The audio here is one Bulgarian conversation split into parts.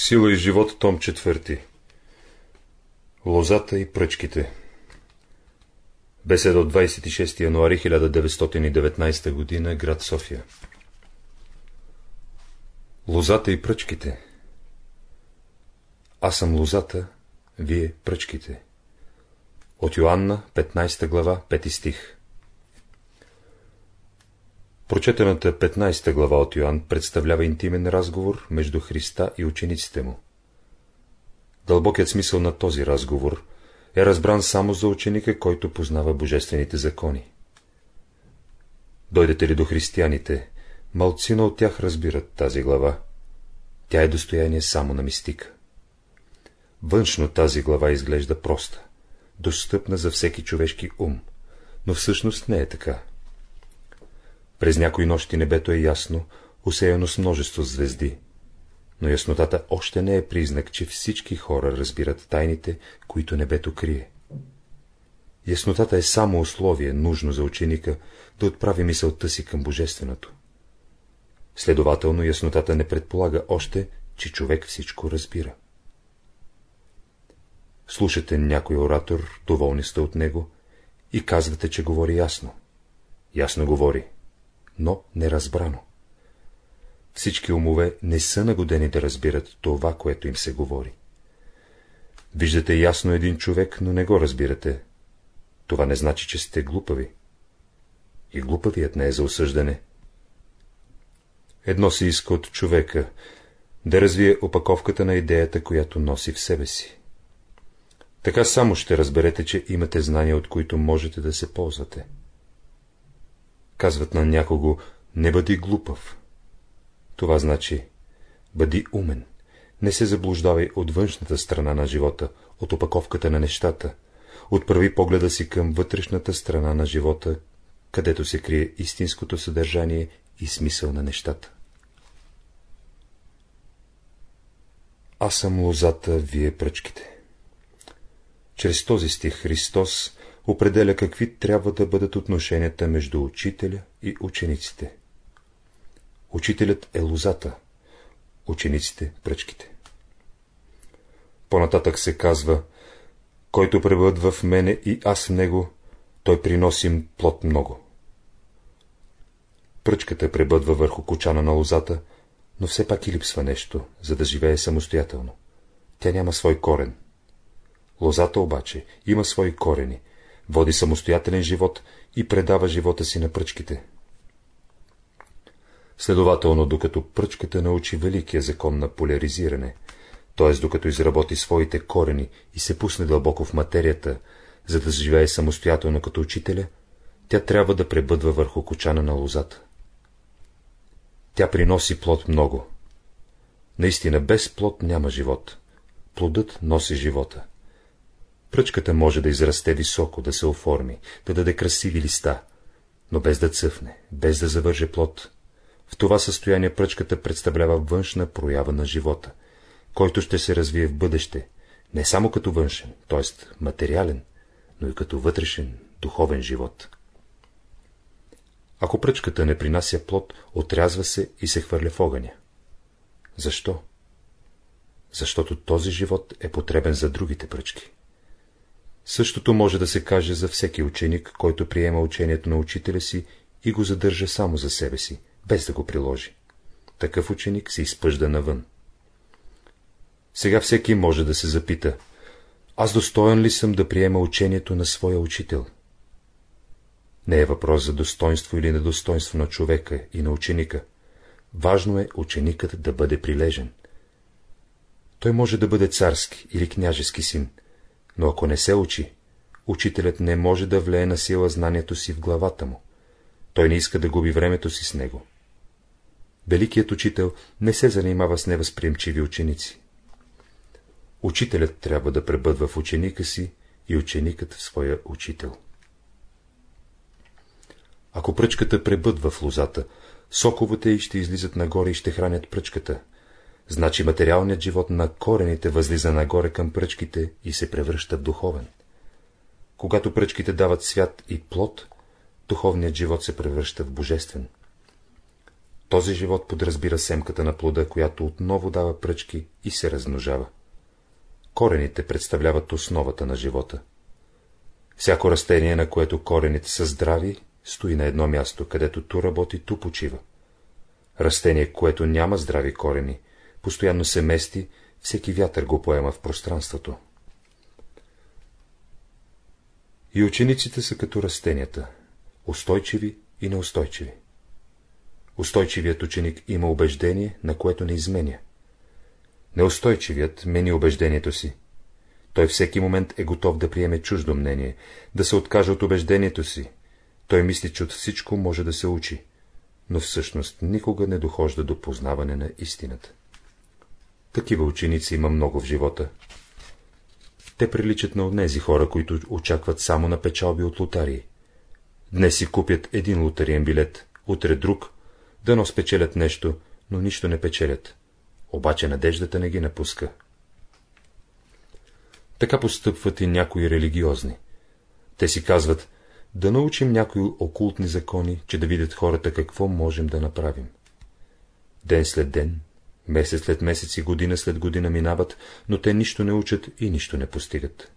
Сила и живот, том четвърти. Лозата и пръчките. Беседа от 26 януари 1919 г. град София. Лозата и пръчките. Аз съм лозата, вие пръчките. От Йоанна, 15 глава, 5 стих. Прочетената 15 глава от Йоанн представлява интимен разговор между Христа и учениците му. Дълбокият смисъл на този разговор е разбран само за ученика, който познава божествените закони. Дойдете ли до християните, малцина от тях разбират тази глава. Тя е достояние само на мистика. Външно тази глава изглежда проста, достъпна за всеки човешки ум, но всъщност не е така. През някои нощи небето е ясно, усеяно с множество звезди, но яснотата още не е признак, че всички хора разбират тайните, които небето крие. Яснотата е само условие, нужно за ученика да отправи мисълта си към Божественото. Следователно, яснотата не предполага още, че човек всичко разбира. Слушате някой оратор, доволни сте от него, и казвате, че говори ясно. Ясно говори, но неразбрано. Всички умове не са нагодени да разбират това, което им се говори. Виждате ясно един човек, но не го разбирате. Това не значи, че сте глупави. И глупавият не е за осъждане. Едно се иска от човека да развие опаковката на идеята, която носи в себе си. Така само ще разберете, че имате знания, от които можете да се ползвате. Казват на някого, не бъди глупав. Това значи, бъди умен, не се заблуждавай от външната страна на живота, от опаковката на нещата, отправи погледа си към вътрешната страна на живота, където се крие истинското съдържание и смисъл на нещата. Аз съм лозата, вие пръчките. Чрез този стих Христос определя какви трябва да бъдат отношенията между учителя и учениците. Учителят е лозата, учениците – пръчките. По-нататък се казва, който пребъдва в мене и аз в него, той приносим плод много. Пръчката пребъдва върху кочана на лозата, но все пак и липсва нещо, за да живее самостоятелно. Тя няма свой корен. Лозата обаче има свои корени, води самостоятелен живот и предава живота си на пръчките. Следователно, докато пръчката научи великия закон на поляризиране, т.е. докато изработи своите корени и се пусне дълбоко в материята, за да живее самостоятелно като учителя, тя трябва да пребъдва върху кочана на лозата. Тя приноси плод много. Наистина, без плод няма живот. Плодът носи живота. Пръчката може да израсте високо, да се оформи, да даде красиви листа, но без да цъфне, без да завърже плод. В това състояние пръчката представлява външна проява на живота, който ще се развие в бъдеще, не само като външен, т.е. материален, но и като вътрешен, духовен живот. Ако пръчката не принася плод, отрязва се и се хвърля в огъня. Защо? Защото този живот е потребен за другите пръчки. Същото може да се каже за всеки ученик, който приема учението на учителя си и го задържа само за себе си, без да го приложи. Такъв ученик се изпъжда навън. Сега всеки може да се запита, аз достоен ли съм да приема учението на своя учител? Не е въпрос за достоинство или недостоинство на човека и на ученика. Важно е ученикът да бъде прилежен. Той може да бъде царски или княжески син, но ако не се учи, учителят не може да влее на сила знанието си в главата му. Той не иска да губи времето си с него. Великият учител не се занимава с невъзприемчиви ученици. Учителят трябва да пребъдва в ученика си и ученикът в своя учител. Ако пръчката пребъдва в лозата, соковете й ще излизат нагоре и ще хранят пръчката, Значи материалният живот на корените възлиза нагоре към пръчките и се превръща в духовен. Когато пръчките дават свят и плод, духовният живот се превръща в божествен. Този живот подразбира семката на плода, която отново дава пръчки и се размножава. Корените представляват основата на живота. Всяко растение, на което корените са здрави, стои на едно място, където ту работи, ту почива. Растение, което няма здрави корени, постоянно се мести, всеки вятър го поема в пространството. И учениците са като растенията, устойчиви и неустойчиви. Устойчивият ученик има убеждение, на което не изменя. Неустойчивият мени убеждението си. Той всеки момент е готов да приеме чуждо мнение, да се откаже от убеждението си. Той мисли, че от всичко може да се учи, но всъщност никога не дохожда до познаване на истината. Такива ученици има много в живота. Те приличат на онези хора, които очакват само на печалби от лотарии. Днес си купят един лотариен билет, утре друг, дано спечелят нещо, но нищо не печелят. Обаче надеждата не ги напуска. Така постъпват и някои религиозни. Те си казват, да научим някои окултни закони, че да видят хората какво можем да направим. Ден след ден, месец след месец и година след година минават, но те нищо не учат и нищо не постигат.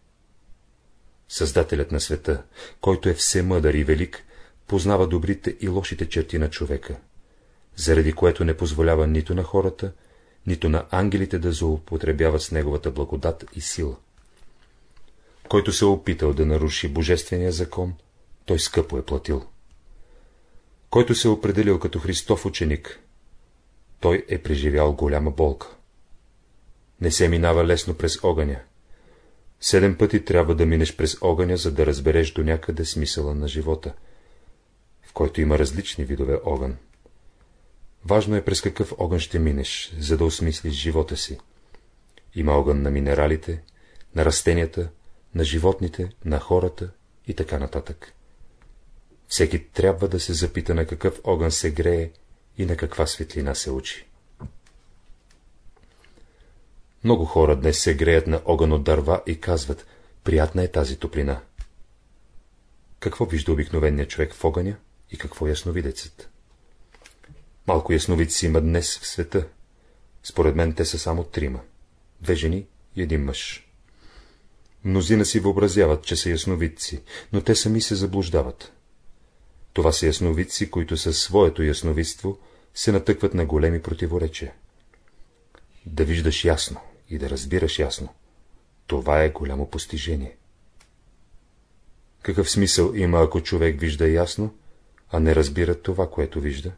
Създателят на света, който е всемъдър и велик, познава добрите и лошите черти на човека, заради което не позволява нито на хората, нито на ангелите да злоупотребяват с неговата благодат и сила. Който се е опитал да наруши божествения закон, той скъпо е платил. Който се е определил като Христов ученик, той е преживял голяма болка. Не се минава лесно през огъня. Седем пъти трябва да минеш през огъня, за да разбереш до някъде смисъла на живота, в който има различни видове огън. Важно е през какъв огън ще минеш, за да осмислиш живота си. Има огън на минералите, на растенията, на животните, на хората и така нататък. Всеки трябва да се запита на какъв огън се грее и на каква светлина се учи. Много хора днес се греят на огън от дърва и казват, приятна е тази топлина. Какво вижда обикновеният човек в огъня и какво ясновидецът? Малко ясновидци има днес в света. Според мен те са само трима. Две жени и един мъж. Мнозина си въобразяват, че са ясновидци, но те сами се заблуждават. Това са ясновидци, които със своето ясновидство се натъкват на големи противоречия. Да виждаш ясно и да разбираш ясно. Това е голямо постижение. Какъв смисъл има, ако човек вижда ясно, а не разбира това, което вижда?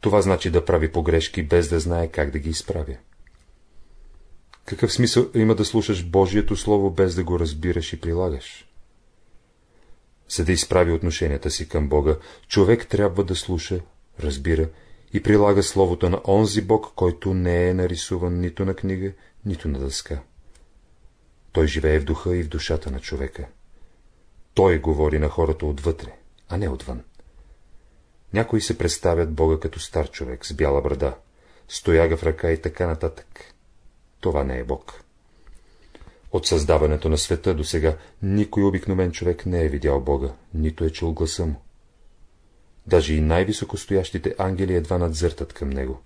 Това значи да прави погрешки, без да знае как да ги изправя. Какъв смисъл има да слушаш Божието Слово, без да го разбираш и прилагаш? За да изправи отношенията си към Бога, човек трябва да слуша, разбира и прилага Словото на онзи Бог, който не е нарисуван нито на книга, нито на дъска. Той живее в духа и в душата на човека. Той говори на хората отвътре, а не отвън. Някои се представят Бога като стар човек с бяла брада, стояга в ръка и така нататък. Това не е Бог. От създаването на света до сега никой обикновен човек не е видял Бога, нито е чул гласа му. Даже и най-високостоящите ангели едва надзъртат към него.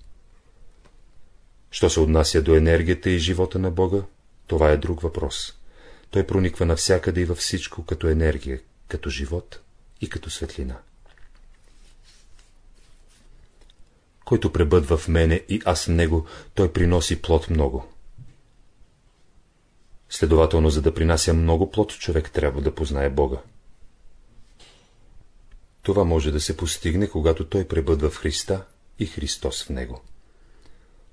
Що се отнася до енергията и живота на Бога, това е друг въпрос. Той прониква навсякъде и във всичко като енергия, като живот и като светлина. Който пребъдва в мене и аз в него, той приноси плод много. Следователно, за да принася много плод, човек трябва да познае Бога. Това може да се постигне, когато той пребъдва в Христа и Христос в него.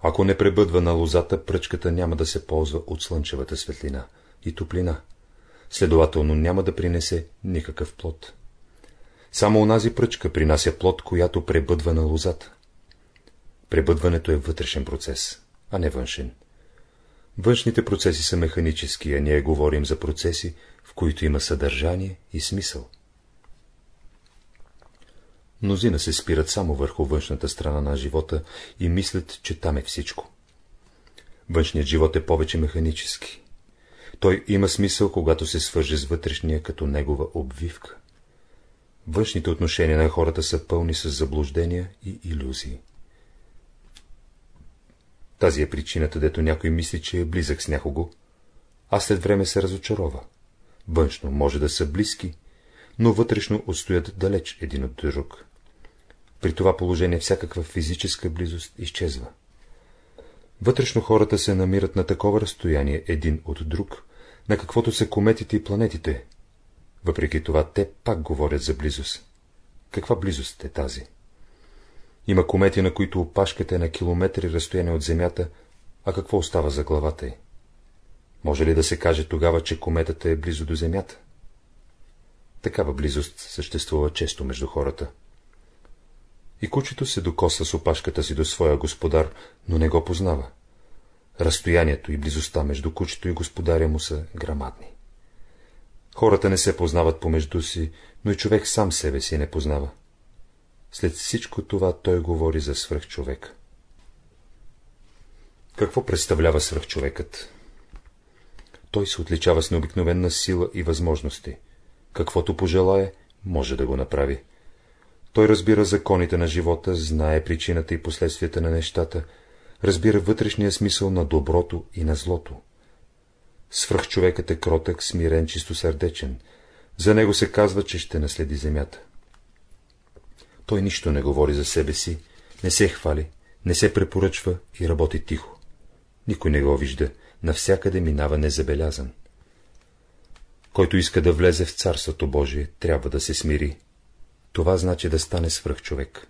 Ако не пребъдва на лозата, пръчката няма да се ползва от слънчевата светлина и топлина. Следователно няма да принесе никакъв плод. Само онази пръчка принася плод, която пребъдва на лозата. Пребъдването е вътрешен процес, а не външен. Външните процеси са механически, а ние говорим за процеси, в които има съдържание и смисъл. Мнозина се спират само върху външната страна на живота и мислят, че там е всичко. Външният живот е повече механически. Той има смисъл, когато се свърже с вътрешния като негова обвивка. външните отношения на хората са пълни с заблуждения и иллюзии. Тази е причината, дето някой мисли, че е близък с някого, а след време се разочарова. Външно може да са близки, но вътрешно отстоят далеч един от друг. При това положение всякаква физическа близост изчезва. Вътрешно хората се намират на такова разстояние един от друг, на каквото са кометите и планетите. Въпреки това, те пак говорят за близост. Каква близост е тази? Има комети, на които опашката е на километри разстояние от Земята, а какво остава за главата й? Може ли да се каже тогава, че кометата е близо до Земята? Такава близост съществува често между хората. И кучето се докосва с опашката си до своя господар, но не го познава. Разстоянието и близостта между кучето и господаря му са грамадни. Хората не се познават помежду си, но и човек сам себе си не познава. След всичко това той говори за свръхчовек. Какво представлява свръхчовекът? Той се отличава с необикновена сила и възможности. Каквото пожелае, може да го направи. Той разбира законите на живота, знае причината и последствията на нещата, разбира вътрешния смисъл на доброто и на злото. Свръхчовекът е кротък, смирен, чистосърдечен. За него се казва, че ще наследи земята. Той нищо не говори за себе си, не се хвали, не се препоръчва и работи тихо. Никой не го вижда, навсякъде минава незабелязан. Който иска да влезе в Царството Божие, трябва да се смири. Това значи да стане свръхчовек.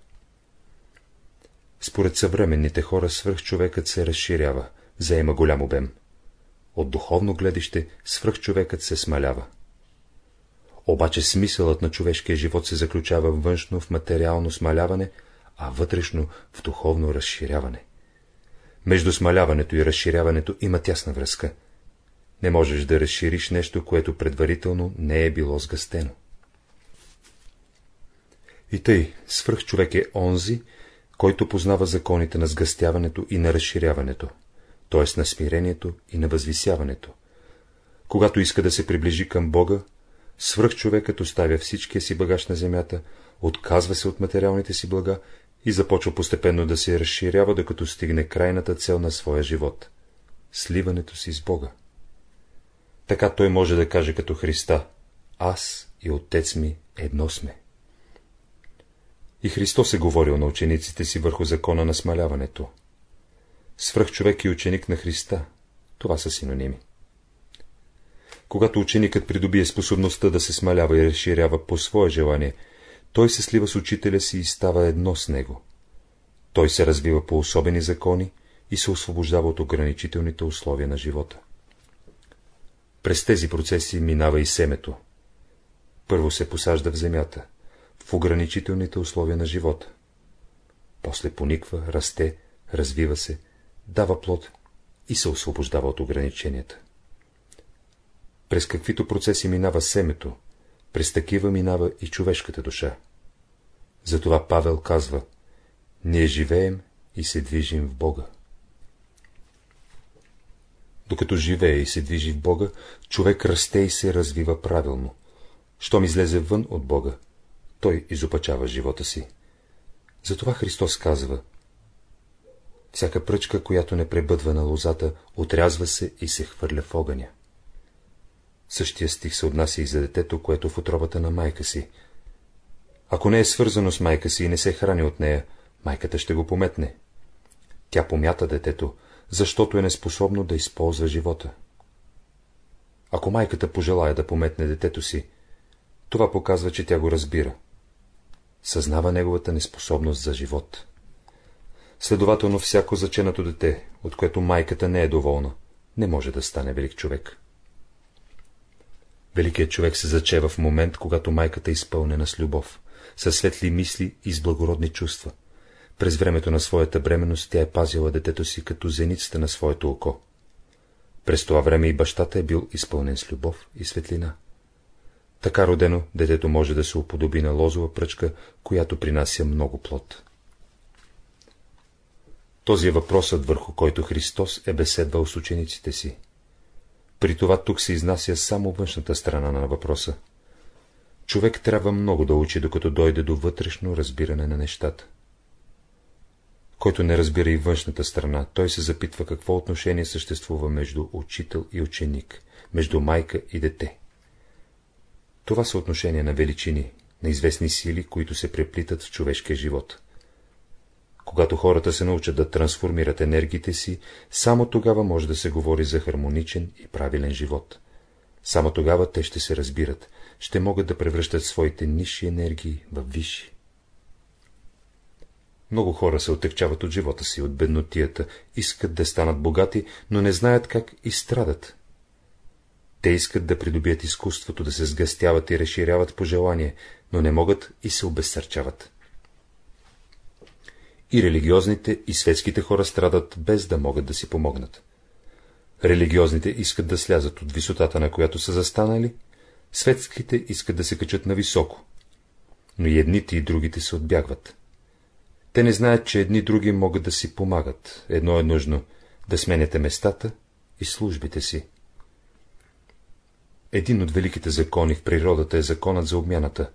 Според съвременните хора свръхчовекът се разширява, заема голям обем. От духовно гледище свръхчовекът се смалява. Обаче смисълът на човешкия живот се заключава външно в материално смаляване, а вътрешно в духовно разширяване. Между смаляването и разширяването има тясна връзка. Не можеш да разшириш нещо, което предварително не е било сгъстено. И тъй, свръхчовек е онзи, който познава законите на сгъстяването и на разширяването, т.е. на смирението и на възвисяването. Когато иска да се приближи към Бога, свръхчовекът оставя всичкия си багаж на земята, отказва се от материалните си блага и започва постепенно да се разширява, докато стигне крайната цел на своя живот — сливането си с Бога. Така той може да каже като Христа — аз и Отец ми едно сме. И Христос е говорил на учениците си върху закона на смаляването. Свръхчовек и ученик на Христа, това са синоними. Когато ученикът придобие способността да се смалява и разширява по свое желание, той се слива с учителя си и става едно с него. Той се развива по особени закони и се освобождава от ограничителните условия на живота. През тези процеси минава и семето. Първо се посажда в земята, в ограничителните условия на живота. После пониква, расте, развива се, дава плод и се освобождава от ограниченията. През каквито процеси минава семето, през такива минава и човешката душа. Затова Павел казва, ние живеем и се движим в Бога. Докато живее и се движи в Бога, човек расте и се развива правилно. Щом излезе вън от Бога, той изопачава живота си. Затова Христос казва, всяка пръчка, която не пребъдва на лозата, отрязва се и се хвърля в огъня. Същия стих се отнася и за детето, което в отробата на майка си. Ако не е свързано с майка си и не се храни от нея, майката ще го пометне. Тя помята детето, защото е неспособно да използва живота. Ако майката пожелая да пометне детето си, това показва, че тя го разбира. Съзнава неговата неспособност за живот. Следователно, всяко заченато дете, от което майката не е доволна, не може да стане велик човек. Великият човек се зачева в момент, когато майката е изпълнена с любов, със светли мисли и с благородни чувства. През времето на своята бременност тя е пазила детето си като зеницата на своето око. През това време и бащата е бил изпълнен с любов и светлина. Така родено, детето може да се уподоби на лозова пръчка, която принася много плод. Този е въпросът, върху който Христос е беседвал с учениците си. При това тук се изнася само външната страна на въпроса. Човек трябва много да учи, докато дойде до вътрешно разбиране на нещата. Който не разбира и външната страна, той се запитва какво отношение съществува между учител и ученик, между майка и дете. Това са отношения на величини, на известни сили, които се преплитат в човешкия живот. Когато хората се научат да трансформират енергиите си, само тогава може да се говори за хармоничен и правилен живот. Само тогава те ще се разбират, ще могат да превръщат своите ниши енергии в висши. Много хора се отекчават от живота си, от беднотията, искат да станат богати, но не знаят как и страдат. Те искат да придобият изкуството, да се сгъстяват и разширяват по желание, но не могат и се обезсърчават. И религиозните, и светските хора страдат, без да могат да си помогнат. Религиозните искат да слязат от висотата, на която са застанали, светските искат да се качат на високо, но и едните и другите се отбягват. Те не знаят, че едни други могат да си помагат. Едно е нужно — да сменяте местата и службите си. Един от великите закони в природата е законът за обмяната.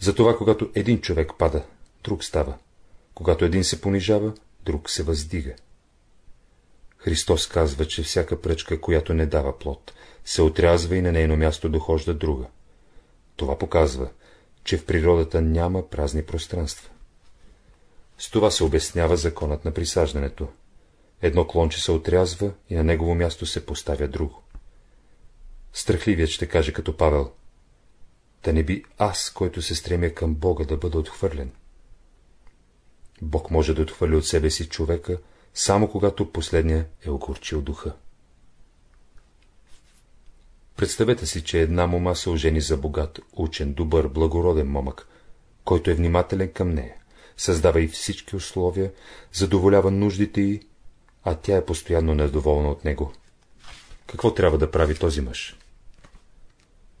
Затова, когато един човек пада, друг става. Когато един се понижава, друг се въздига. Христос казва, че всяка пръчка, която не дава плод, се отрязва и на нейно място дохожда друга. Това показва, че в природата няма празни пространства. С това се обяснява законът на присаждането. Едно клонче се отрязва и на негово място се поставя друго. Страхливият ще каже като Павел, да не би аз, който се стремя към Бога, да бъда отхвърлен. Бог може да отхвърли от себе си човека, само когато последния е огорчил духа. Представете си, че една мома се ожени за богат, учен, добър, благороден момък, който е внимателен към нея, създава и всички условия, задоволява нуждите й, а тя е постоянно недоволна от него. Какво трябва да прави този мъж?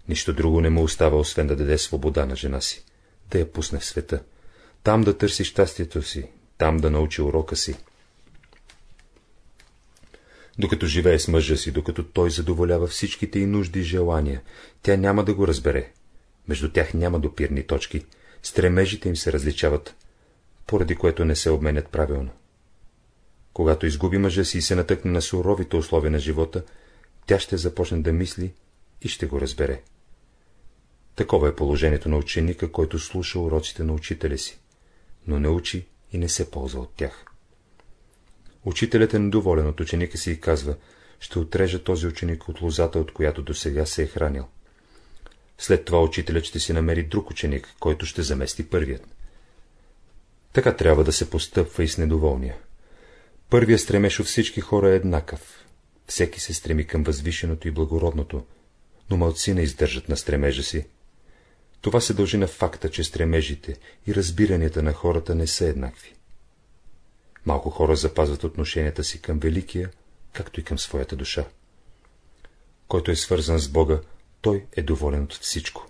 Нищо друго не му остава, освен да даде свобода на жена си, да я пусне в света, там да търси щастието си, там да научи урока си. Докато живее с мъжа си, докато той задоволява всичките й нужди и желания, тя няма да го разбере. Между тях няма допирни точки, стремежите им се различават, поради което не се обменят правилно. Когато изгуби мъжа си и се натъкне на суровите условия на живота, тя ще започне да мисли и ще го разбере. Такова е положението на ученика, който слуша уроците на учителя си, но не учи и не се ползва от тях. Учителят е недоволен от ученика си и казва, ще отрежа този ученик от лозата, от която до сега се е хранил. След това учителят ще си намери друг ученик, който ще замести първият. Така трябва да се постъпва и с недоволния. Първия стремеж от всички хора е еднакъв. Всеки се стреми към възвишеното и благородното, но малци не издържат на стремежа си. Това се дължи на факта, че стремежите и разбиранията на хората не са еднакви. Малко хора запазват отношенията си към Великия, както и към своята душа. Който е свързан с Бога, той е доволен от всичко.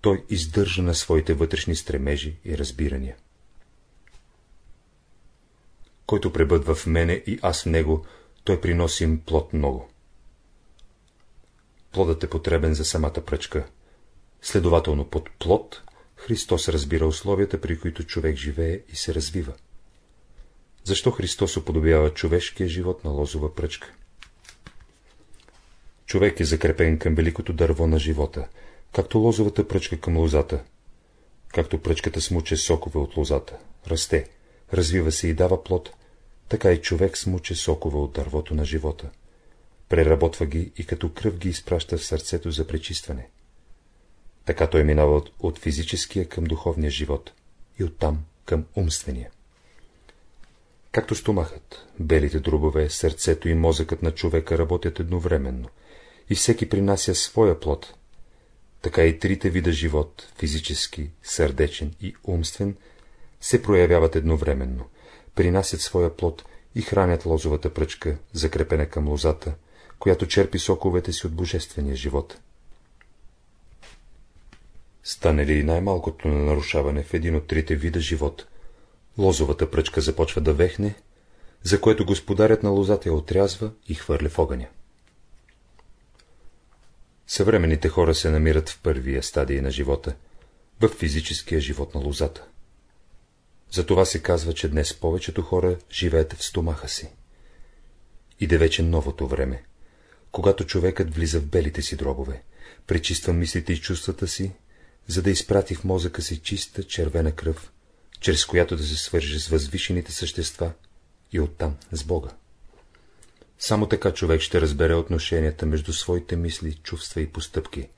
Той издържа на своите вътрешни стремежи и разбирания. Който пребъдва в мене и аз в него, той приноси им плод много. Плодът е потребен за самата пръчка. Следователно под плод Христос разбира условията, при които човек живее и се развива. Защо Христос уподобява човешкия живот на лозова пръчка? Човек е закрепен към великото дърво на живота, както лозовата пръчка към лозата. Както пръчката смуче сокове от лозата, расте, развива се и дава плод, така и човек смуче сокове от дървото на живота. Преработва ги и като кръв ги изпраща в сърцето за пречистване. Така той минава от, от физическия към духовния живот и оттам към умствения. Както стомахът, белите дробове, сърцето и мозъкът на човека работят едновременно и всеки принася своя плод, така и трите вида живот, физически, сърдечен и умствен, се проявяват едновременно, принасят своя плод и хранят лозовата пръчка, закрепена към лозата, която черпи соковете си от божествения живот. Стане ли най-малкото на нарушаване в един от трите вида живот, лозовата пръчка започва да вехне, за което господарят на лозата я отрязва и хвърля в огъня. Съвременните хора се намират в първия стадий на живота, в физическия живот на лозата. Затова се казва, че днес повечето хора живеят в стомаха си. Иде вече новото време, когато човекът влиза в белите си дробове, пречиства мислите и чувствата си, за да изпрати в мозъка си чиста червена кръв, чрез която да се свърже с възвишените същества и оттам с Бога. Само така човек ще разбере отношенията между своите мисли, чувства и постъпки.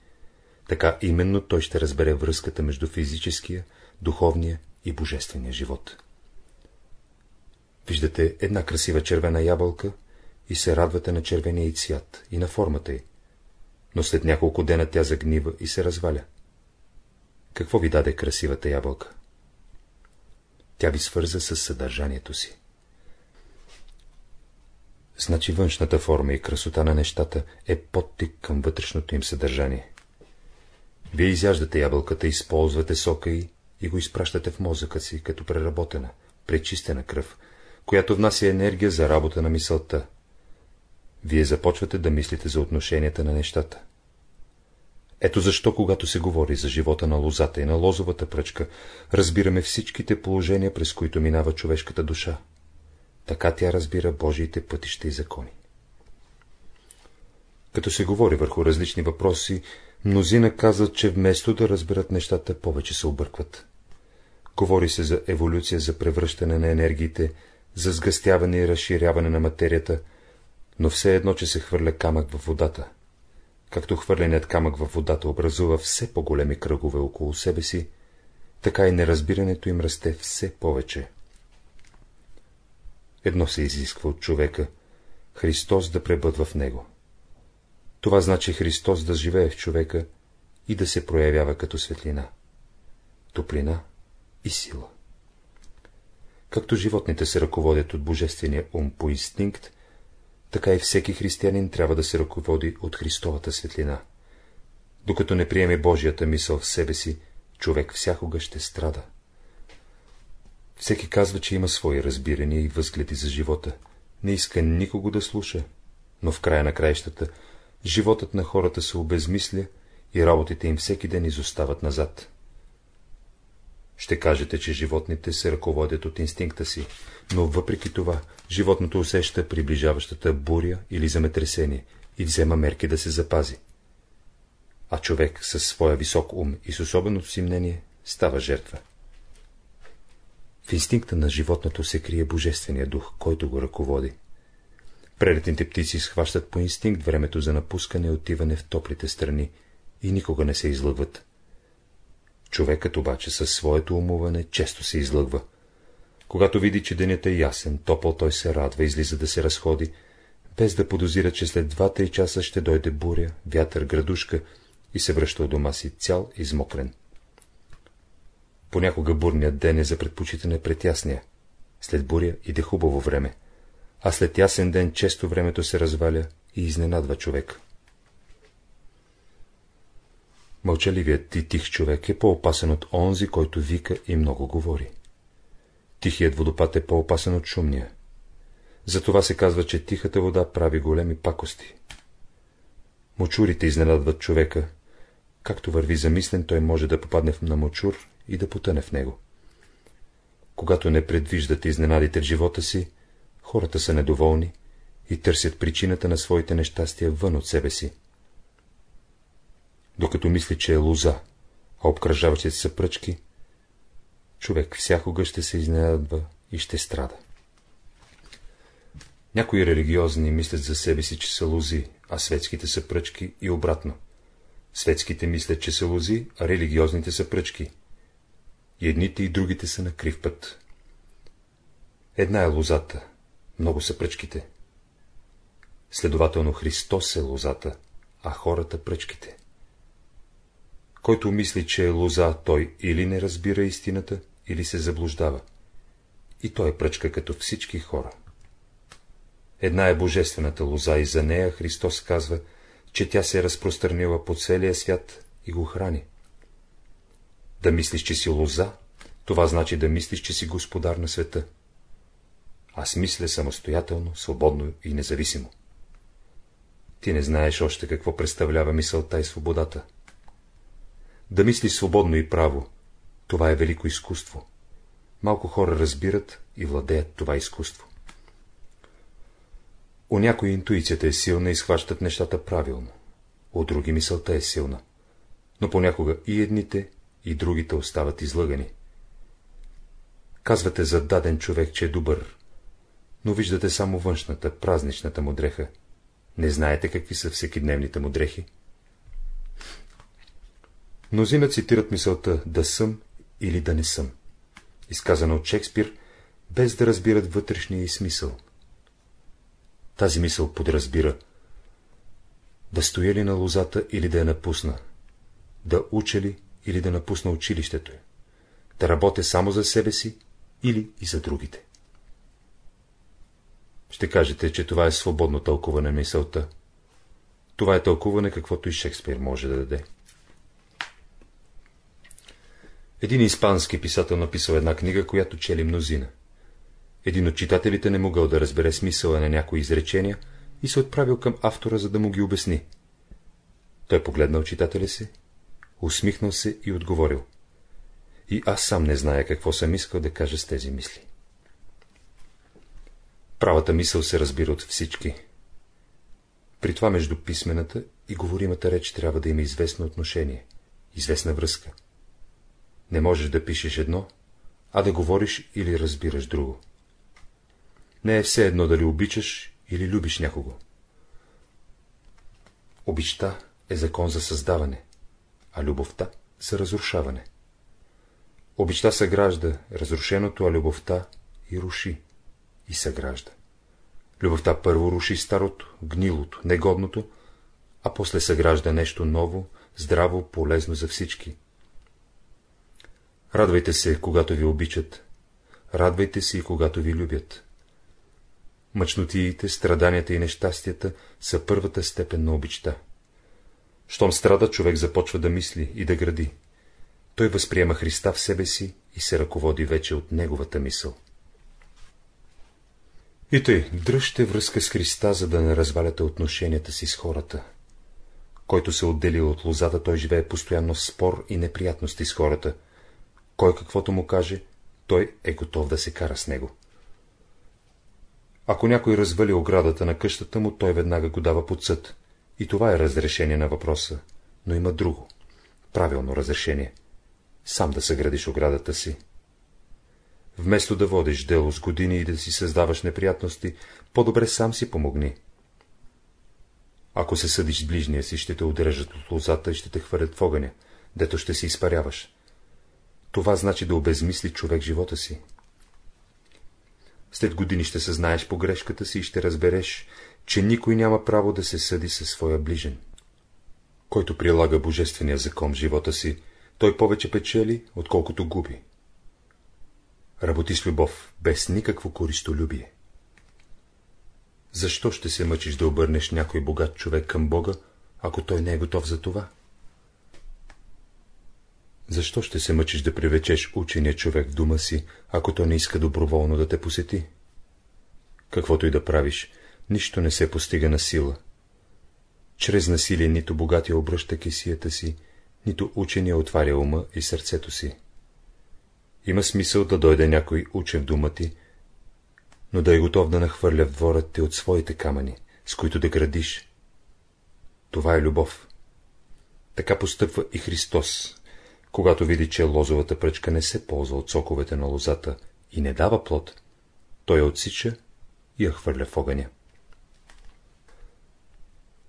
Така именно той ще разбере връзката между физическия, духовния и божествения живот. Виждате една красива червена ябълка и се радвате на червения и цвят и на формата й, но след няколко дена тя загнива и се разваля. Какво ви даде красивата ябълка? Тя ви свърза с съдържанието си. Значи външната форма и красота на нещата е подтик към вътрешното им съдържание. Вие изяждате ябълката, използвате сока и, и го изпращате в мозъка си, като преработена, пречистена кръв, която внася енергия за работа на мисълта. Вие започвате да мислите за отношенията на нещата. Ето защо, когато се говори за живота на лозата и на лозовата пръчка, разбираме всичките положения, през които минава човешката душа. Така тя разбира Божиите пътища и закони. Като се говори върху различни въпроси, мнозина казват, че вместо да разберат нещата, повече се объркват. Говори се за еволюция, за превръщане на енергиите, за сгъстяване и разширяване на материята, но все едно, че се хвърля камък в водата. Както хвърленият камък в водата образува все по-големи кръгове около себе си, така и неразбирането им расте все повече. Едно се изисква от човека — Христос да пребъдва в него. Това значи Христос да живее в човека и да се проявява като светлина, топлина и сила. Както животните се ръководят от божествения ум по инстинкт, така и всеки християнин трябва да се ръководи от Христовата светлина. Докато не приеме Божията мисъл в себе си, човек всякога ще страда. Всеки казва, че има свои разбирания и възгледи за живота, не иска никого да слуша, но в края на краищата животът на хората се обезмисля и работите им всеки ден изостават назад. Ще кажете, че животните се ръководят от инстинкта си, но въпреки това животното усеща приближаващата буря или земетресение и взема мерки да се запази. А човек със своя висок ум и с особеното си мнение става жертва. В инстинкта на животното се крие божествения дух, който го ръководи. Прелетните птици схващат по инстинкт времето за напускане и отиване в топлите страни и никога не се излъгват. Човекът обаче със своето умуване често се излъгва. Когато види, че денят е ясен, топъл той се радва, излиза да се разходи, без да подозира, че след два-три часа ще дойде буря, вятър, градушка и се връща от дома си цял измокрен. Понякога бурният ден е за предпочитане пред ясния. След буря иде хубаво време, а след ясен ден често времето се разваля и изненадва човек. Мълчаливият и тих човек е по-опасен от онзи, който вика и много говори. Тихият водопад е по-опасен от шумния. Затова се казва, че тихата вода прави големи пакости. Мочурите изненадват човека. Както върви замислен, той може да попадне в намочур и да потъне в него. Когато не предвиждат изненадите в живота си, хората са недоволни и търсят причината на своите нещастия вън от себе си. Докато мисли, че е лоза, а обкръжаващите са пръчки, човек всякога ще се изненадва и ще страда. Някои религиозни мислят за себе си, че са лози, а светските са пръчки и обратно. Светските мислят, че са лози, а религиозните са пръчки. И едните и другите са на крив път. Една е лозата, много са пръчките. Следователно Христос е лозата, а хората пръчките. Който мисли, че е лоза, той или не разбира истината, или се заблуждава. И той е пръчка като всички хора. Една е божествената лоза и за нея Христос казва, че тя се е разпространила по целия свят и го храни. Да мислиш, че си лоза, това значи да мислиш, че си господар на света. Аз мисля самостоятелно, свободно и независимо. Ти не знаеш още какво представлява мисълта и свободата. Да мислиш свободно и право, това е велико изкуство. Малко хора разбират и владеят това изкуство. У някои интуицията е силна и схващат нещата правилно, у други мисълта е силна, но понякога и едните, и другите остават излъгани. Казвате за даден човек, че е добър, но виждате само външната, празничната му дреха. Не знаете какви са всекидневните му дрехи. Мнозина цитират мисълта да съм или да не съм, изказана от Шекспир, без да разбират вътрешния и смисъл. Тази мисъл подразбира да стоя ли на лозата или да я напусна, да уча ли или да напусна училището, да работя само за себе си или и за другите. Ще кажете, че това е свободно тълкуване на мисълта. Това е тълкуване, каквото и Шекспир може да даде. Един испански писател написал една книга, която чели мнозина. Един от читателите не могъл да разбере смисъла на някои изречения и се отправил към автора, за да му ги обясни. Той погледнал читателя си, усмихнал се и отговорил. И аз сам не зная какво съм искал да кажа с тези мисли. Правата мисъл се разбира от всички. При това между писмената и говоримата реч трябва да има известно отношение, известна връзка. Не можеш да пишеш едно, а да говориш или разбираш друго. Не е все едно дали обичаш или любиш някого. Обичта е закон за създаване, а любовта за разрушаване. Обичта съгражда разрушеното, а любовта и руши и съгражда. Любовта първо руши старото, гнилото, негодното, а после съгражда нещо ново, здраво, полезно за всички. Радвайте се, когато ви обичат. Радвайте се и когато ви любят. Мъчнотиите, страданията и нещастията са първата степен на обичта. Щом страда, човек започва да мисли и да гради. Той възприема Христа в себе си и се ръководи вече от неговата мисъл. И тъй, дръжте връзка с Христа, за да не разваляте отношенията си с хората. Който се отдели от лозата, той живее постоянно в спор и неприятности с хората. Кой каквото му каже, той е готов да се кара с него. Ако някой развали оградата на къщата му, той веднага го дава под съд. И това е разрешение на въпроса. Но има друго. Правилно разрешение. Сам да съградиш оградата си. Вместо да водиш дело с години и да си създаваш неприятности, по-добре сам си помогни. Ако се съдиш с ближния си, ще те удържат от лозата и ще те хвърлят в огъня, дето ще се изпаряваш. Това значи да обезмисли човек живота си. След години ще съзнаеш погрешката си и ще разбереш, че никой няма право да се съди със своя ближен. Който прилага божествения закон в живота си, той повече печели, отколкото губи. Работи с любов, без никакво користолюбие. Защо ще се мъчиш да обърнеш някой богат човек към Бога, ако той не е готов за това? Защо ще се мъчиш да привлечеш учения човек в дома си, ако той не иска доброволно да те посети? Каквото и да правиш, нищо не се постига на сила. Чрез насилие нито богатия обръща кисията си, нито учения отваря ума и сърцето си. Има смисъл да дойде някой учен в дума ти, но да е готов да нахвърля в дворът ти от своите камъни, с които да градиш. Това е любов. Така постъпва и Христос, когато види, че лозовата пръчка не се ползва от соковете на лозата и не дава плод, той я отсича и я хвърля в огъня.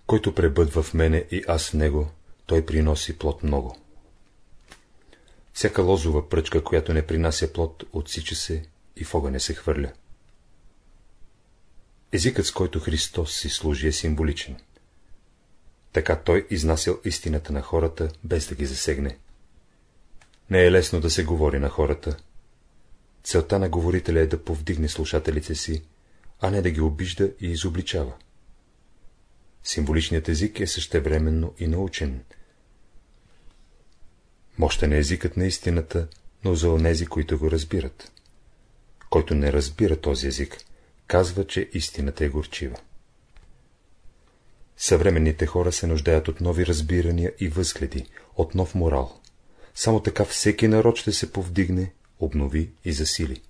Който пребъдва в мене и аз в него, той приноси плод много. Всяка лозова пръчка, която не принася плод, отсича се и в огъня се хвърля. Езикът, с който Христос си служи, е символичен. Така той изнасял истината на хората, без да ги засегне. Не е лесно да се говори на хората. Целта на говорителя е да повдигне слушателите си, а не да ги обижда и изобличава. Символичният език е същевременно и научен. Мощен е езикът на истината, но за онези, които го разбират. Който не разбира този език, казва, че истината е горчива. Съвременните хора се нуждаят от нови разбирания и възгледи, от нов морал. Само така всеки народ ще се повдигне, обнови и засили.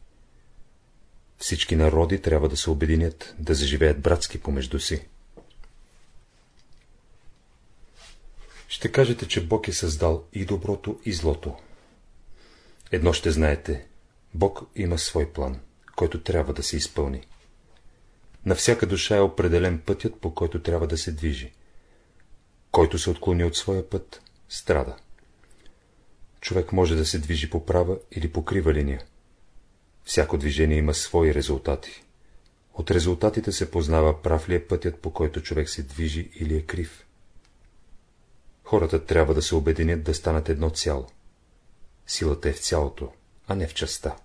Всички народи трябва да се обединят, да заживеят братски помежду си. Ще кажете, че Бог е създал и доброто, и злото. Едно ще знаете. Бог има свой план, който трябва да се изпълни. На всяка душа е определен пътят, по който трябва да се движи. Който се отклони от своя път, страда. Човек може да се движи по права или по крива линия. Всяко движение има свои резултати. От резултатите се познава прав ли е пътят, по който човек се движи или е крив. Хората трябва да се обединят да станат едно цяло. Силата е в цялото, а не в частта.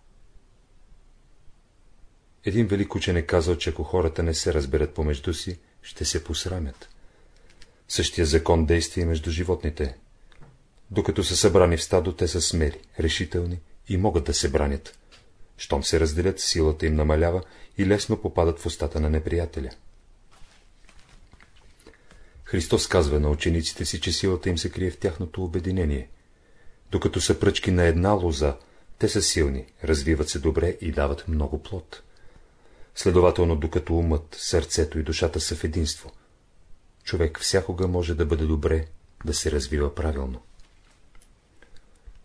Един велик учен е казал, че ако хората не се разберат помежду си, ще се посрамят. Същия закон действа и между животните. Докато са събрани в стадо, те са смели, решителни и могат да се бранят. Щом се разделят, силата им намалява и лесно попадат в устата на неприятеля. Христос казва на учениците си, че силата им се крие в тяхното обединение. Докато са пръчки на една лоза, те са силни, развиват се добре и дават много плод. Следователно, докато умът, сърцето и душата са в единство, човек всякога може да бъде добре, да се развива правилно.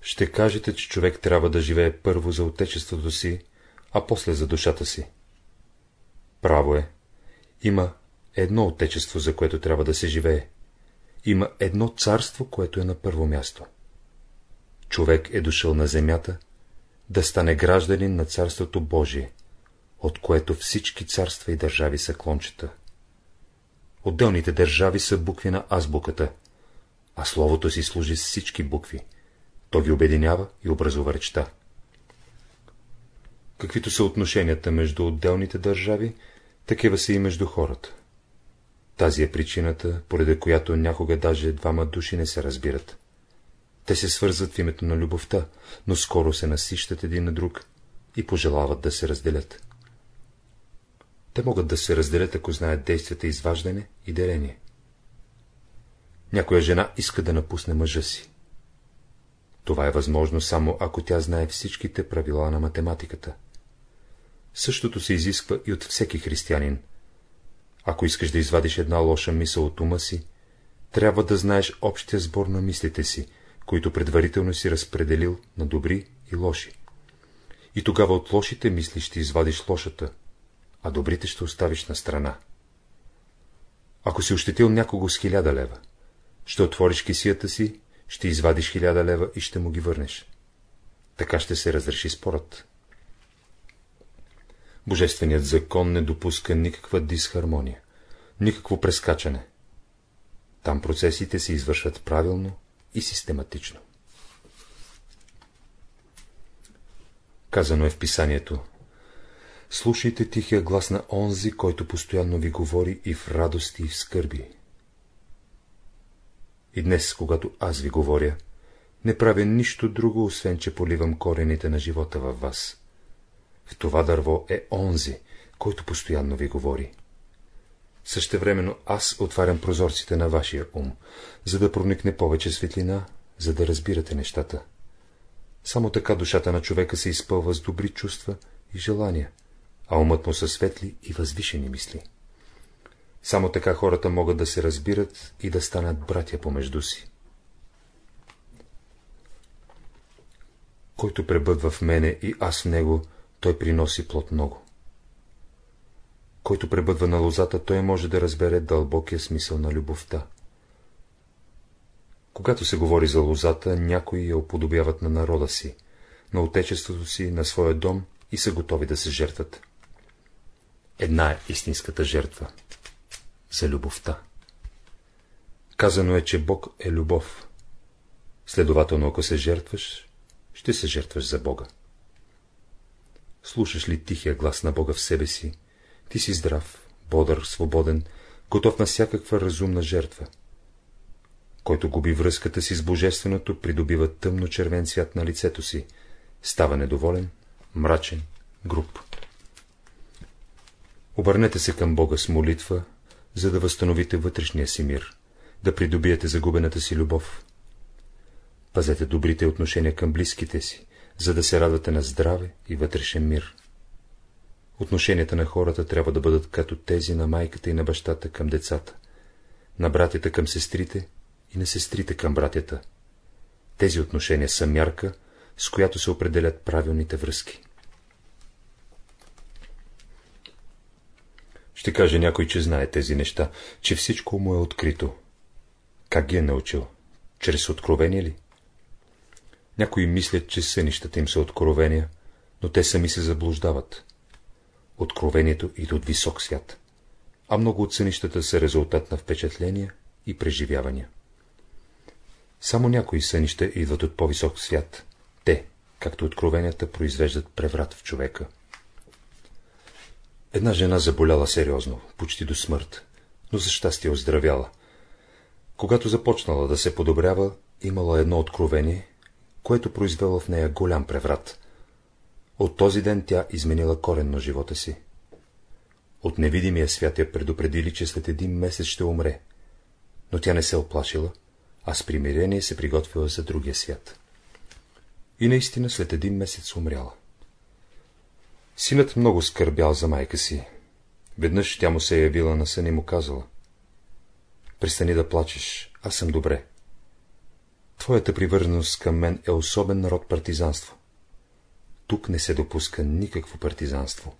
Ще кажете, че човек трябва да живее първо за отечеството си, а после за душата си. Право е. Има едно отечество, за което трябва да се живее. Има едно царство, което е на първо място. Човек е дошъл на земята да стане гражданин на Царството Божие, от което всички царства и държави са клончета. Отделните държави са букви на азбуката, а словото си служи с всички букви. То ги обединява и образува речта. Каквито са отношенията между отделните държави, такива са и между хората. Тази е причината, поради която някога даже двама души не се разбират. Те се свързват в името на любовта, но скоро се насищат един на друг и пожелават да се разделят. Те могат да се разделят, ако знаят действията изваждане и деление. Някоя жена иска да напусне мъжа си. Това е възможно само ако тя знае всичките правила на математиката. Същото се изисква и от всеки християнин. Ако искаш да извадиш една лоша мисъл от ума си, трябва да знаеш общия сбор на мислите си, които предварително си разпределил на добри и лоши. И тогава от лошите мисли ще извадиш лошата, а добрите ще оставиш на страна. Ако си ощетил някого с хиляда лева, ще отвориш кисията си, ще извадиш хиляда лева и ще му ги върнеш. Така ще се разреши спорът. Божественият закон не допуска никаква дисхармония, никакво прескачане. Там процесите се извършват правилно и систематично. Казано е в писанието. Слушайте тихия глас на онзи, който постоянно ви говори и в радости, и в скърби. И днес, когато аз ви говоря, не правя нищо друго, освен че поливам корените на живота във вас. В това дърво е онзи, който постоянно ви говори. Същевременно аз отварям прозорците на вашия ум, за да проникне повече светлина, за да разбирате нещата. Само така душата на човека се изпълва с добри чувства и желания, а умът му са светли и възвишени мисли. Само така хората могат да се разбират и да станат братя помежду си. Който пребъдва в мене и аз в него, той приноси плод много. Който пребъдва на лозата, той може да разбере дълбокия смисъл на любовта. Когато се говори за лозата, някои я уподобяват на народа си, на отечеството си, на своя дом и са готови да се жертват. Една е истинската жертва — за любовта. Казано е, че Бог е любов. Следователно, ако се жертваш, ще се жертваш за Бога. Слушаш ли тихия глас на Бога в себе си, ти си здрав, бодър, свободен, готов на всякаква разумна жертва. Който губи връзката си с Божественото, придобива тъмно червен цвят на лицето си, става недоволен, мрачен, груб. Обърнете се към Бога с молитва, за да възстановите вътрешния си мир, да придобиете загубената си любов. Пазете добрите отношения към близките си, за да се радвате на здраве и вътрешен мир. Отношенията на хората трябва да бъдат като тези на майката и на бащата към децата, на братята към сестрите и на сестрите към братята. Тези отношения са мярка, с която се определят правилните връзки. Ще каже някой, че знае тези неща, че всичко му е открито. Как ги е научил? Чрез откровение ли? Някои мислят, че сънищата им са откровения, но те сами се заблуждават. Откровението иде от висок свят, а много от сънищата са резултат на впечатления и преживявания. Само някои сънища идват от по-висок свят. Те, както откровенията, произвеждат преврат в човека. Една жена заболяла сериозно, почти до смърт, но за щастие оздравяла. Когато започнала да се подобрява, имала едно откровение, което произвело в нея голям преврат. От този ден тя изменила коренно живота си. От невидимия свят я предупредили, че след един месец ще умре, но тя не се оплашила, а с примирение се приготвила за другия свят. И наистина след един месец умряла. Синът много скърбял за майка си. Веднъж тя му се е явила на сън и му казала. Престани да плачеш, аз съм добре. Твоята привързаност към мен е особен народ партизанство. Тук не се допуска никакво партизанство.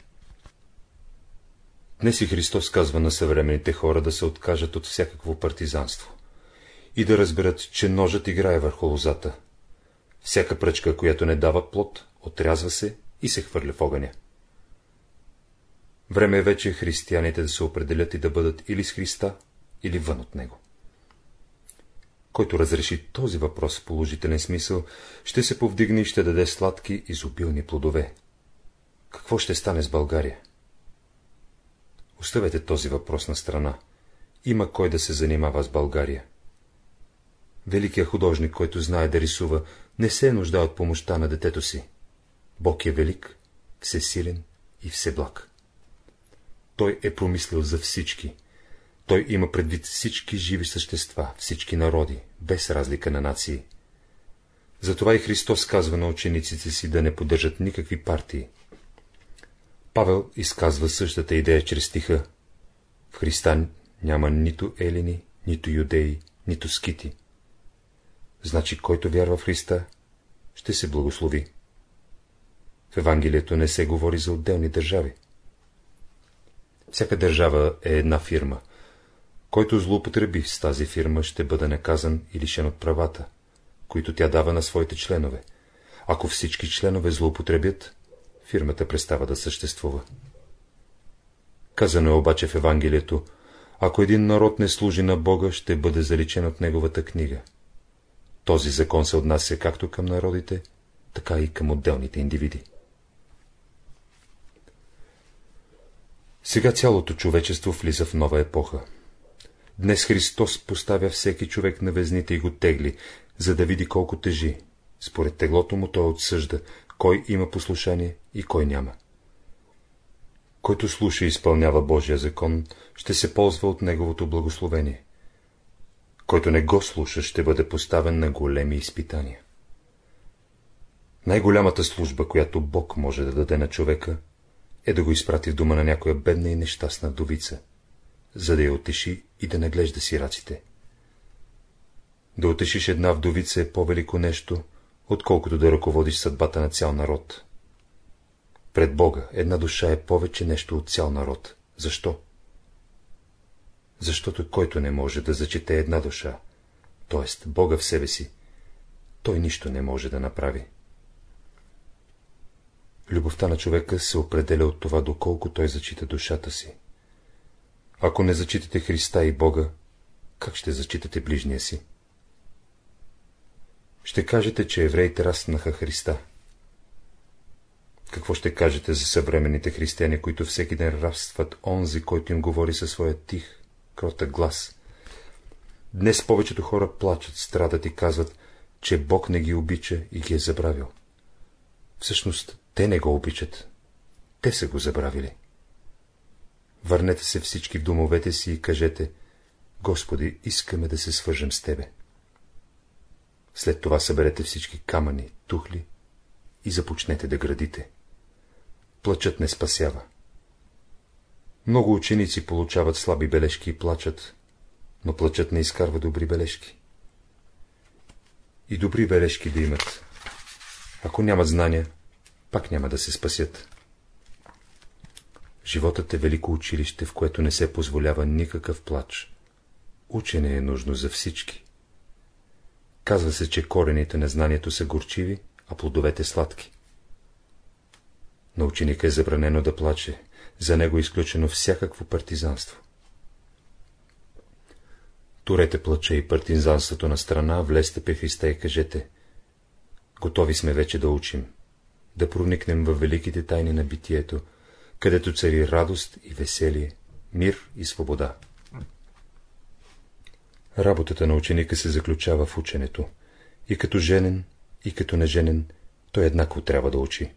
Днес и Христос казва на съвременните хора да се откажат от всякакво партизанство и да разберат, че ножът играе върху лозата. Всяка пръчка, която не дава плод, отрязва се и се хвърля в огъня. Време е вече християните да се определят и да бъдат или с Христа, или вън от Него. Който разреши този въпрос в положителен смисъл, ще се повдигне и ще даде сладки, изобилни плодове. Какво ще стане с България? Оставете този въпрос на страна. Има кой да се занимава с България. Великият художник, който знае да рисува, не се е нужда от помощта на детето си. Бог е велик, всесилен и всеблаг. Той е промислил за всички. Той има предвид всички живи същества, всички народи, без разлика на нации. Затова и Христос казва на учениците си да не поддържат никакви партии. Павел изказва същата идея чрез стиха. В Христа няма нито елини, нито юдеи, нито скити. Значи, който вярва в Христа, ще се благослови. В Евангелието не се говори за отделни държави. Всяка държава е една фирма. Който злоупотреби с тази фирма, ще бъде наказан и лишен от правата, които тя дава на своите членове. Ако всички членове злоупотребят, фирмата престава да съществува. Казано е обаче в Евангелието, ако един народ не служи на Бога, ще бъде заличен от неговата книга. Този закон се отнася както към народите, така и към отделните индивиди. Сега цялото човечество влиза в нова епоха. Днес Христос поставя всеки човек на везните и го тегли, за да види колко тежи. Според теглото му той отсъжда, кой има послушание и кой няма. Който слуша и изпълнява Божия закон, ще се ползва от неговото благословение. Който не го слуша, ще бъде поставен на големи изпитания. Най-голямата служба, която Бог може да даде на човека, е да го изпрати в дома на някоя бедна и нещастна вдовица, за да я отеши и да наглежда сираците. Да отешиш една вдовица е по-велико нещо, отколкото да ръководиш съдбата на цял народ. Пред Бога една душа е повече нещо от цял народ. Защо? Защото който не може да зачете една душа, т.е. Бога в себе си, той нищо не може да направи. Любовта на човека се определя от това, доколко той зачита душата си. Ако не зачитате Христа и Бога, как ще зачитате ближния си? Ще кажете, че евреите растнаха Христа. Какво ще кажете за съвременните християни, които всеки ден растват онзи, който им говори със своя тих, кротък глас? Днес повечето хора плачат, страдат и казват, че Бог не ги обича и ги е забравил. Всъщност, те не го обичат. Те са го забравили. Върнете се всички в домовете си и кажете, Господи, искаме да се свържем с Тебе. След това съберете всички камъни, тухли и започнете да градите. Плачът не спасява. Много ученици получават слаби бележки и плачат, но плачът не изкарва добри бележки. И добри бележки да имат. Ако нямат знания, пак няма да се спасят. Животът е велико училище, в което не се позволява никакъв плач. Учене е нужно за всички. Казва се, че корените на знанието са горчиви, а плодовете сладки. На ученика е забранено да плаче, за него е изключено всякакво партизанство. Турете плача и партизанството на страна, влезте при Христа и кажете Готови сме вече да учим, да проникнем в великите тайни на битието, където цари радост и веселие, мир и свобода. Работата на ученика се заключава в ученето, и като женен, и като неженен, той еднакво трябва да учи.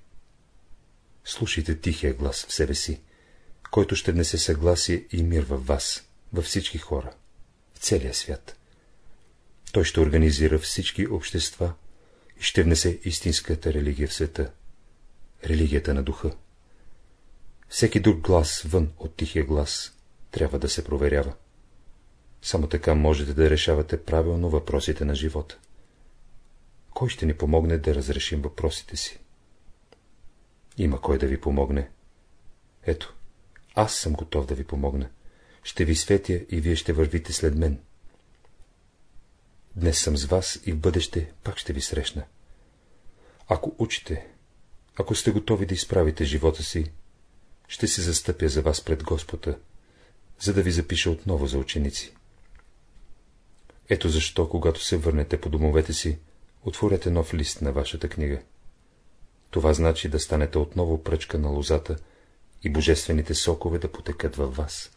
Слушайте тихия глас в себе си, който ще внесе съгласие и мир във вас, във всички хора, в целия свят. Той ще организира всички общества и ще внесе истинската религия в света, религията на духа. Всеки друг глас вън от тихия глас трябва да се проверява. Само така можете да решавате правилно въпросите на живота. Кой ще ни помогне да разрешим въпросите си? Има кой да ви помогне. Ето, аз съм готов да ви помогна. Ще ви светя и вие ще вървите след мен. Днес съм с вас и в бъдеще пак ще ви срещна. Ако учите, ако сте готови да изправите живота си, ще се застъпя за вас пред Господа, за да ви запиша отново за ученици. Ето защо, когато се върнете по домовете си, отворете нов лист на вашата книга. Това значи да станете отново пръчка на лозата и божествените сокове да потекат във вас.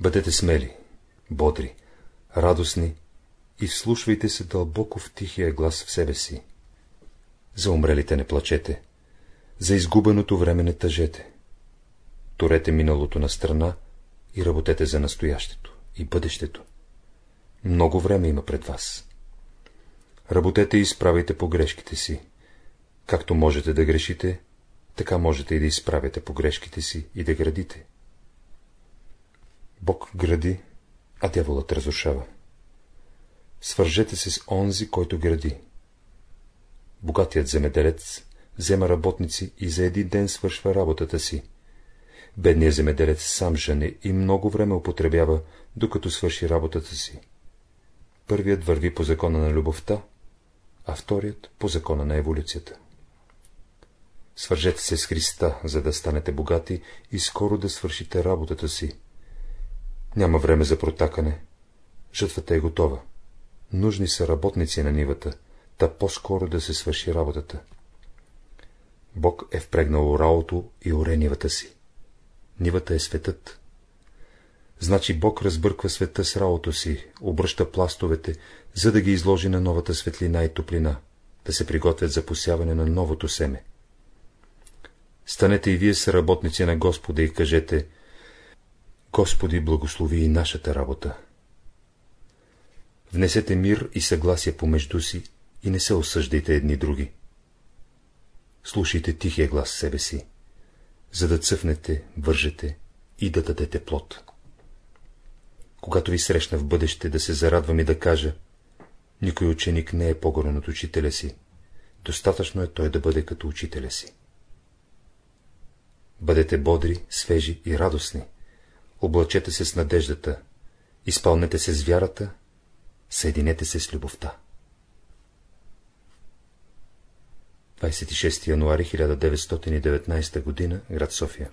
Бъдете смели, бодри, радостни и вслушвайте се дълбоко в тихия глас в себе си. За умрелите не плачете, за изгубеното време не тъжете. Торете миналото на страна и работете за настоящето и бъдещето. Много време има пред вас. Работете и изправяйте погрешките си. Както можете да грешите, така можете и да изправяте погрешките си и да градите. Бог гради, а дяволът разрушава. Свържете се с онзи, който гради. Богатият земеделец взема работници и за един ден свършва работата си. Бедният земеделец сам жени и много време употребява, докато свърши работата си. Първият върви по закона на любовта, а вторият по закона на еволюцията. Свържете се с Христа, за да станете богати и скоро да свършите работата си. Няма време за протакане. Жътвата е готова. Нужни са работници на нивата, та по-скоро да се свърши работата. Бог е впрегнал оралото и оренивата си. Нивата е светът. Значи Бог разбърква света с работо си, обръща пластовете, за да ги изложи на новата светлина и топлина, да се приготвят за посяване на новото семе. Станете и вие са работници на Господа и кажете, Господи, благослови и нашата работа. Внесете мир и съгласие помежду си и не се осъждайте едни други. Слушайте тихия глас себе си, за да цъфнете, вържете и да дадете плод. Когато ви срещна в бъдеще да се зарадвам и да кажа, никой ученик не е по-горен от учителя си, достатъчно е той да бъде като учителя си. Бъдете бодри, свежи и радостни, облачете се с надеждата, изпълнете се с вярата, съединете се с любовта. 26 януари 1919 г. град София